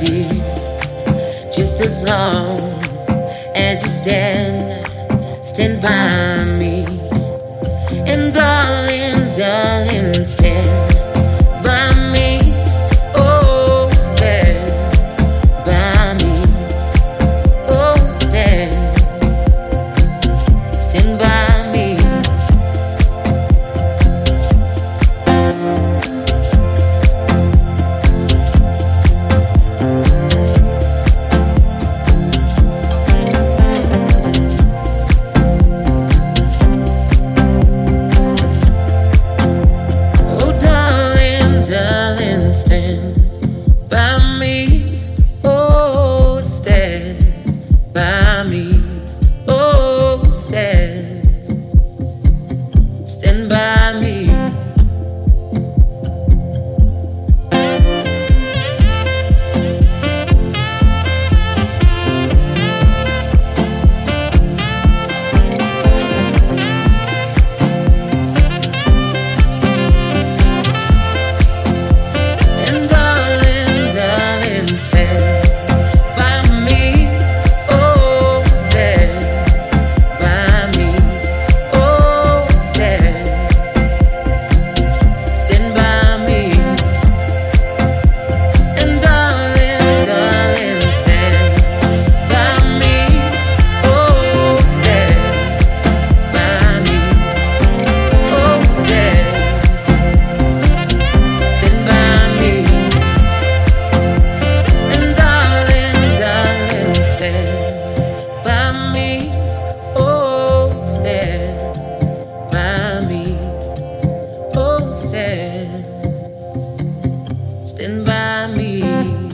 Just as long as you stand, stand by me. And darling, darling, stand. by me.